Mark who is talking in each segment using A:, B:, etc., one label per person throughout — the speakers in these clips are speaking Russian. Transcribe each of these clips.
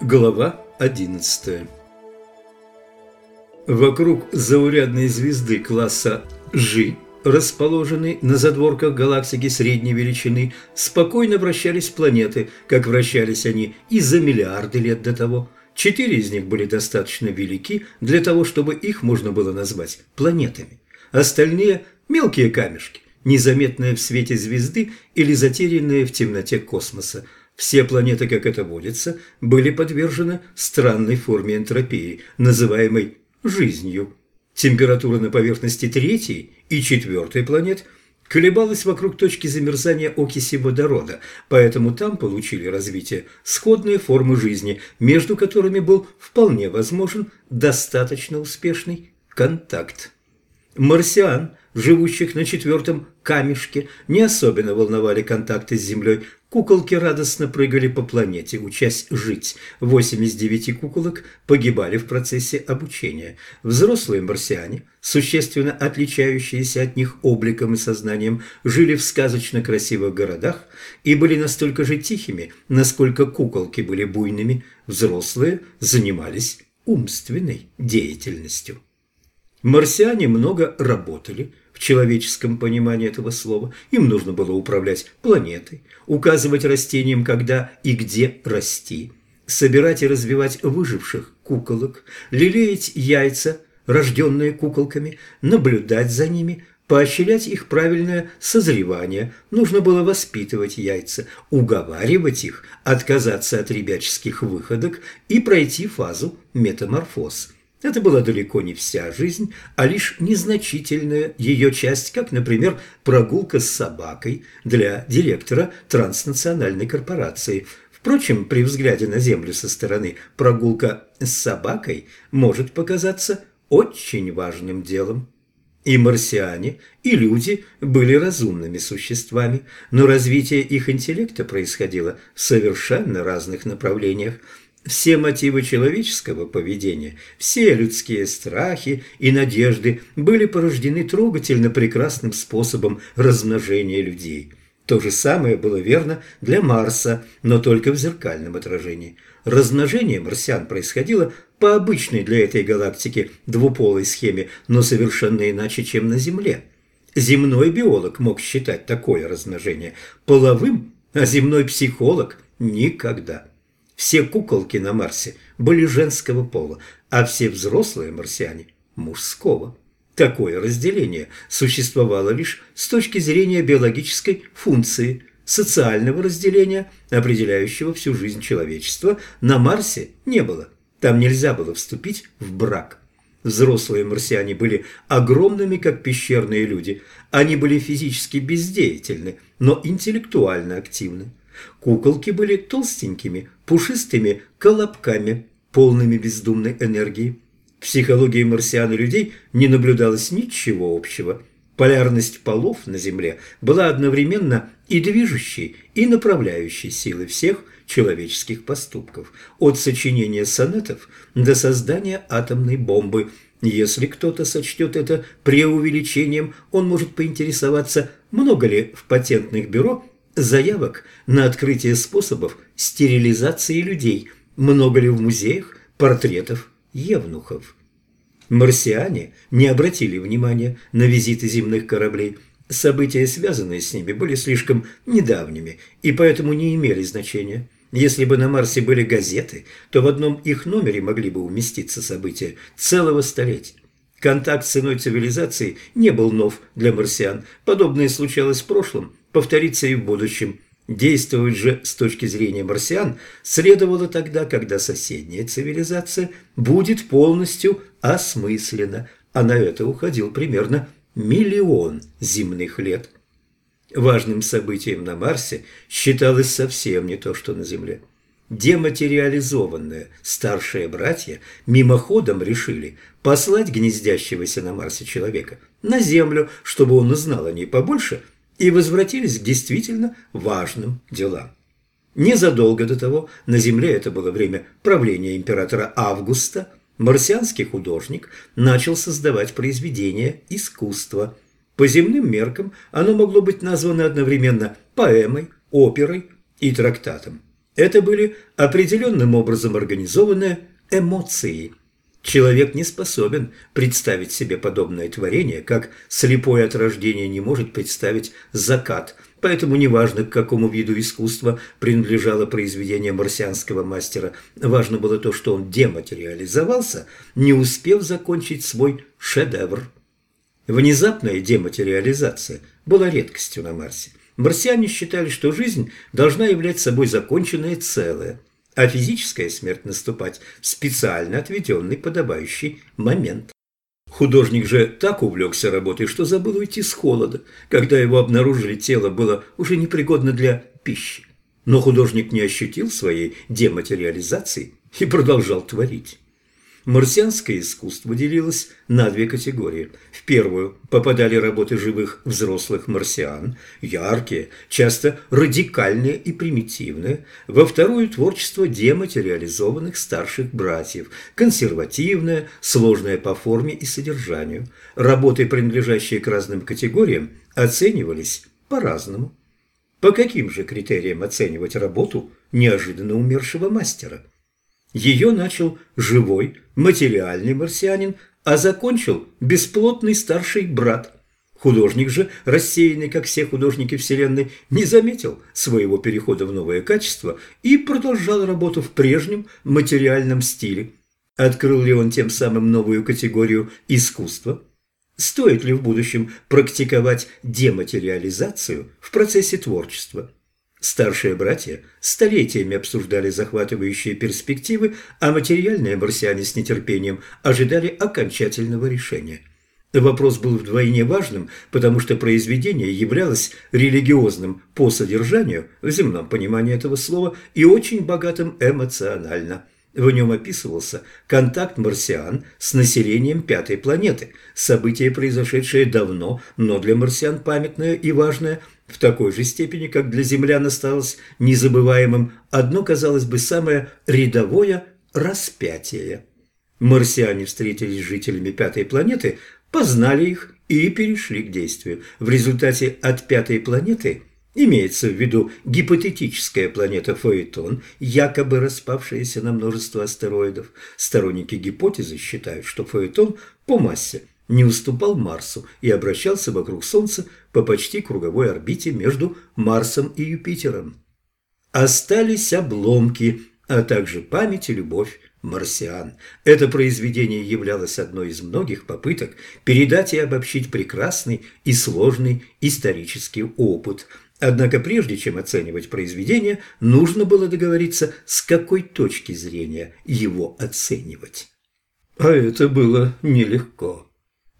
A: Глава 11 Вокруг заурядной звезды класса G, расположенной на задворках галактики средней величины, спокойно вращались планеты, как вращались они и за миллиарды лет до того. Четыре из них были достаточно велики для того, чтобы их можно было назвать планетами. Остальные – мелкие камешки, незаметные в свете звезды или затерянные в темноте космоса – все планеты, как это водится, были подвержены странной форме энтропии, называемой жизнью. Температура на поверхности третьей и четвертой планет колебалась вокруг точки замерзания окиси водорода, поэтому там получили развитие сходные формы жизни, между которыми был вполне возможен достаточно успешный контакт. Марсиан, живущих на четвертом камешке, не особенно волновали контакты с Землей, Куколки радостно прыгали по планете, учась жить. Восемь из девяти куколок погибали в процессе обучения. Взрослые марсиане, существенно отличающиеся от них обликом и сознанием, жили в сказочно красивых городах и были настолько же тихими, насколько куколки были буйными. Взрослые занимались умственной деятельностью. Марсиане много работали – в человеческом понимании этого слова. Им нужно было управлять планетой, указывать растениям, когда и где расти, собирать и развивать выживших куколок, лелеять яйца, рожденные куколками, наблюдать за ними, поощрять их правильное созревание. Нужно было воспитывать яйца, уговаривать их отказаться от ребяческих выходок и пройти фазу метаморфоз – это была далеко не вся жизнь, а лишь незначительная ее часть, как, например, прогулка с собакой для директора транснациональной корпорации. Впрочем, при взгляде на Землю со стороны прогулка с собакой может показаться очень важным делом. И марсиане, и люди были разумными существами, но развитие их интеллекта происходило в совершенно разных направлениях – все мотивы человеческого поведения, все людские страхи и надежды были порождены трогательно прекрасным способом размножения людей. То же самое было верно для Марса, но только в зеркальном отражении. Размножение марсиан происходило по обычной для этой галактики двуполой схеме, но совершенно иначе, чем на Земле. Земной биолог мог считать такое размножение половым, а земной психолог – никогда. Все куколки на Марсе были женского пола, а все взрослые марсиане – мужского. Такое разделение существовало лишь с точки зрения биологической функции. Социального разделения, определяющего всю жизнь человечества, на Марсе не было. Там нельзя было вступить в брак. Взрослые марсиане были огромными, как пещерные люди. Они были физически бездеятельны, но интеллектуально активны. Куколки были толстенькими, пушистыми колобками, полными бездумной энергии. В психологии марсиан и людей не наблюдалось ничего общего. Полярность полов на Земле была одновременно и движущей, и направляющей силой всех человеческих поступков, от сочинения сонетов до создания атомной бомбы. Если кто-то сочтет это преувеличением, он может поинтересоваться, много ли в патентных бюро заявок на открытие способов стерилизации людей, много ли в музеях портретов евнухов. Марсиане не обратили внимания на визиты земных кораблей. События, связанные с ними, были слишком недавними и поэтому не имели значения. Если бы на Марсе были газеты, то в одном их номере могли бы уместиться события целого столетия. Контакт с иной цивилизацией не был нов для марсиан. Подобное случалось в прошлом, повторится и в будущем. Действовать же с точки зрения марсиан следовало тогда, когда соседняя цивилизация будет полностью осмыслена, а на это уходил примерно миллион земных лет. Важным событием на Марсе считалось совсем не то, что на Земле. Дематериализованные старшие братья мимоходом решили послать гнездящегося на Марсе человека на Землю, чтобы он узнал о ней побольше – и возвратились к действительно важным делам. Незадолго до того на Земле это было время правления императора Августа, марсианский художник начал создавать произведения искусства. По земным меркам оно могло быть названо одновременно поэмой, оперой и трактатом. Это были определенным образом организованные эмоции. Человек не способен представить себе подобное творение, как слепое от рождения не может представить закат – Поэтому неважно, к какому виду искусства принадлежало произведение марсианского мастера, важно было то, что он дематериализовался, не успев закончить свой шедевр. Внезапная дематериализация была редкостью на Марсе. Марсиане считали, что жизнь должна являть собой законченное целое, а физическая смерть наступать в специально отведенный подобающий момент. Художник же так увлекся работой, что забыл уйти с холода. Когда его обнаружили, тело было уже непригодно для пищи. Но художник не ощутил своей дематериализации и продолжал творить. Марсианское искусство делилось на две категории. В первую попадали работы живых взрослых марсиан, яркие, часто радикальные и примитивные. Во вторую – творчество дематериализованных старших братьев, консервативное, сложное по форме и содержанию. Работы, принадлежащие к разным категориям, оценивались по-разному. По каким же критериям оценивать работу неожиданно умершего мастера? Ее начал живой, материальный марсианин, а закончил бесплотный старший брат. Художник же, рассеянный, как все художники Вселенной, не заметил своего перехода в новое качество и продолжал работу в прежнем материальном стиле. Открыл ли он тем самым новую категорию искусства? Стоит ли в будущем практиковать дематериализацию в процессе творчества? Старшие братья столетиями обсуждали захватывающие перспективы, а материальные марсиане с нетерпением ожидали окончательного решения. Вопрос был вдвойне важным, потому что произведение являлось религиозным по содержанию, в земном понимании этого слова, и очень богатым эмоционально. В нем описывался контакт марсиан с населением пятой планеты, событие, произошедшее давно, но для марсиан памятное и важное – в такой же степени, как для землян осталось незабываемым одно, казалось бы, самое рядовое распятие. Марсиане встретились с жителями пятой планеты, познали их и перешли к действию. В результате от пятой планеты имеется в виду гипотетическая планета Фаэтон, якобы распавшаяся на множество астероидов. Сторонники гипотезы считают, что Фаэтон по массе – не уступал Марсу и обращался вокруг Солнца по почти круговой орбите между Марсом и Юпитером. Остались обломки, а также память и любовь марсиан. Это произведение являлось одной из многих попыток передать и обобщить прекрасный и сложный исторический опыт. Однако прежде чем оценивать произведение, нужно было договориться, с какой точки зрения его оценивать. А это было нелегко.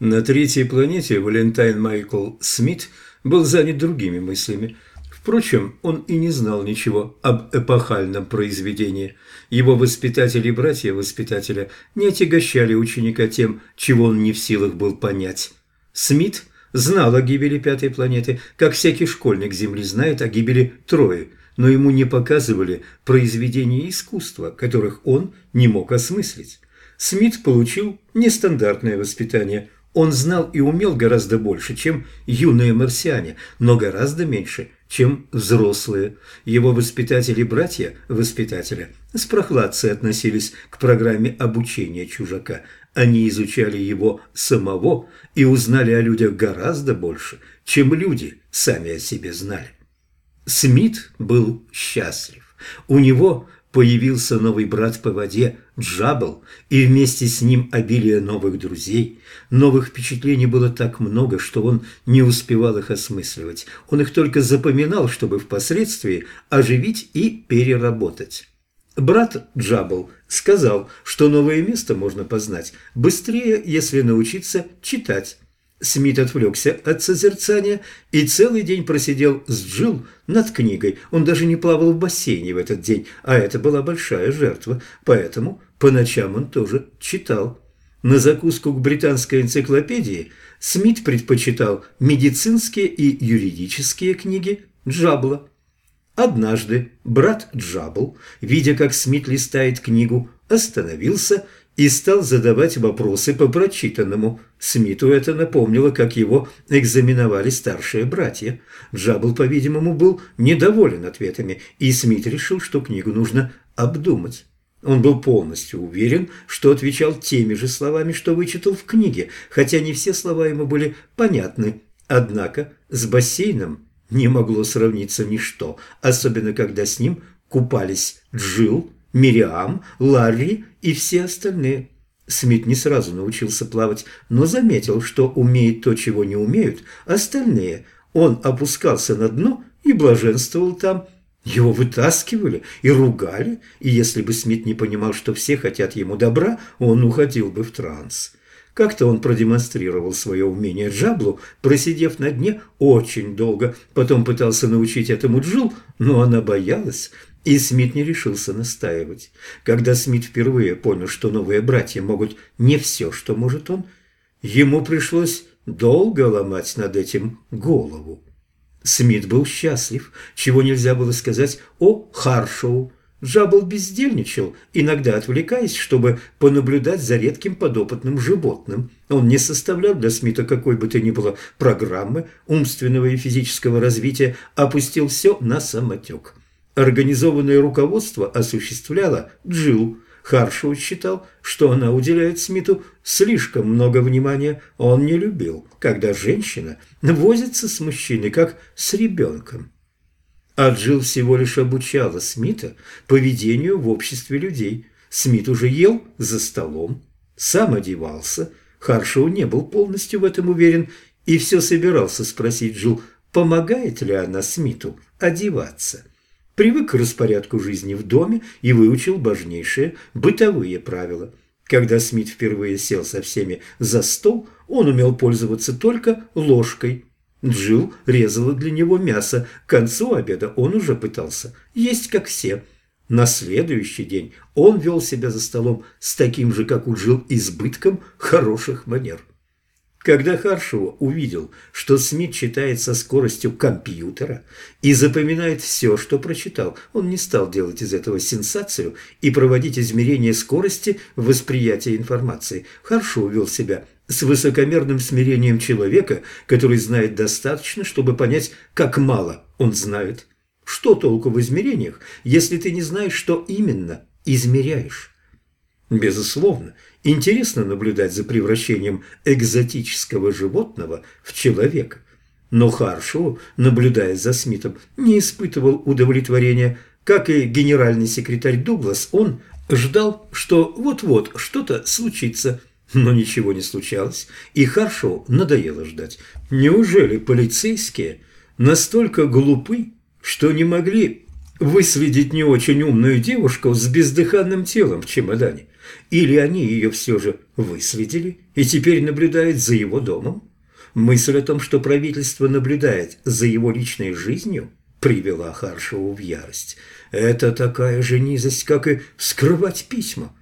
A: На третьей планете Валентайн Майкл Смит был занят другими мыслями. Впрочем, он и не знал ничего об эпохальном произведении. Его воспитатели и братья воспитателя не отягощали ученика тем, чего он не в силах был понять. Смит знал о гибели пятой планеты, как всякий школьник Земли знает о гибели Трои, но ему не показывали произведения искусства, которых он не мог осмыслить. Смит получил нестандартное воспитание – он знал и умел гораздо больше, чем юные марсиане, но гораздо меньше, чем взрослые. Его воспитатели-братья воспитателя с прохладцей относились к программе обучения чужака. Они изучали его самого и узнали о людях гораздо больше, чем люди сами о себе знали. Смит был счастлив. У него появился новый брат по воде Джабл, и вместе с ним обилие новых друзей. Новых впечатлений было так много, что он не успевал их осмысливать. Он их только запоминал, чтобы впоследствии оживить и переработать. Брат Джабл сказал, что новое место можно познать быстрее, если научиться читать. Смит отвлекся от созерцания и целый день просидел с Джилл над книгой. Он даже не плавал в бассейне в этот день, а это была большая жертва, поэтому по ночам он тоже читал. На закуску к британской энциклопедии Смит предпочитал медицинские и юридические книги Джабла. Однажды брат Джабл, видя, как Смит листает книгу, остановился и стал задавать вопросы по прочитанному. Смиту это напомнило, как его экзаменовали старшие братья. Джабл, по-видимому, был недоволен ответами, и Смит решил, что книгу нужно обдумать. Он был полностью уверен, что отвечал теми же словами, что вычитал в книге, хотя не все слова ему были понятны. Однако с бассейном не могло сравниться ничто, особенно когда с ним купались Джилл, Мириам, Ларри и все остальные. Смит не сразу научился плавать, но заметил, что умеет то, чего не умеют остальные. Он опускался на дно и блаженствовал там. Его вытаскивали и ругали, и если бы Смит не понимал, что все хотят ему добра, он уходил бы в транс. Как-то он продемонстрировал свое умение Джаблу, просидев на дне очень долго, потом пытался научить этому Джул, но она боялась и Смит не решился настаивать. Когда Смит впервые понял, что новые братья могут не все, что может он, ему пришлось долго ломать над этим голову. Смит был счастлив, чего нельзя было сказать о Харшоу. Джабл бездельничал, иногда отвлекаясь, чтобы понаблюдать за редким подопытным животным. Он не составлял для Смита какой бы то ни было программы умственного и физического развития, опустил все на самотек. Организованное руководство осуществляло Джилл. Харшоу считал, что она уделяет Смиту слишком много внимания. Он не любил, когда женщина возится с мужчиной, как с ребенком. А Джилл всего лишь обучала Смита поведению в обществе людей. Смит уже ел за столом, сам одевался. Харшоу не был полностью в этом уверен и все собирался спросить Джилл, помогает ли она Смиту одеваться привык к распорядку жизни в доме и выучил важнейшие бытовые правила. Когда Смит впервые сел со всеми за стол, он умел пользоваться только ложкой. Джилл резала для него мясо. К концу обеда он уже пытался есть как все. На следующий день он вел себя за столом с таким же, как у Джилл, избытком хороших манер. Когда Харшоу увидел, что Смит читает со скоростью компьютера и запоминает все, что прочитал, он не стал делать из этого сенсацию и проводить измерение скорости восприятия информации. Харшоу вел себя с высокомерным смирением человека, который знает достаточно, чтобы понять, как мало он знает. Что толку в измерениях, если ты не знаешь, что именно измеряешь? Безусловно, интересно наблюдать за превращением экзотического животного в человека. Но Харшоу, наблюдая за Смитом, не испытывал удовлетворения. Как и генеральный секретарь Дуглас, он ждал, что вот-вот что-то случится. Но ничего не случалось, и Харшоу надоело ждать. Неужели полицейские настолько глупы, что не могли выследить не очень умную девушку с бездыханным телом в чемодане? Или они ее все же выследили и теперь наблюдают за его домом? Мысль о том, что правительство наблюдает за его личной жизнью, привела Харшеву в ярость. Это такая же низость, как и вскрывать письма.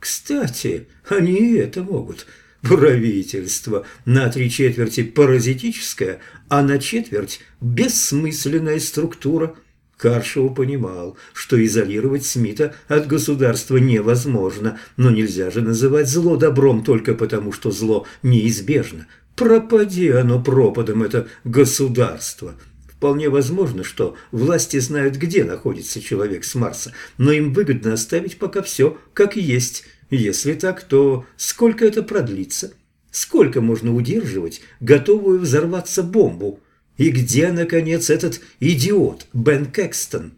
A: Кстати, они это могут. Правительство на три четверти паразитическая, а на четверть бессмысленная структура – Каршоу понимал, что изолировать Смита от государства невозможно, но нельзя же называть зло добром только потому, что зло неизбежно. Пропади оно пропадом, это государство. Вполне возможно, что власти знают, где находится человек с Марса, но им выгодно оставить пока все как есть. Если так, то сколько это продлится? Сколько можно удерживать готовую взорваться бомбу? И где, наконец, этот идиот Бен Кэкстон?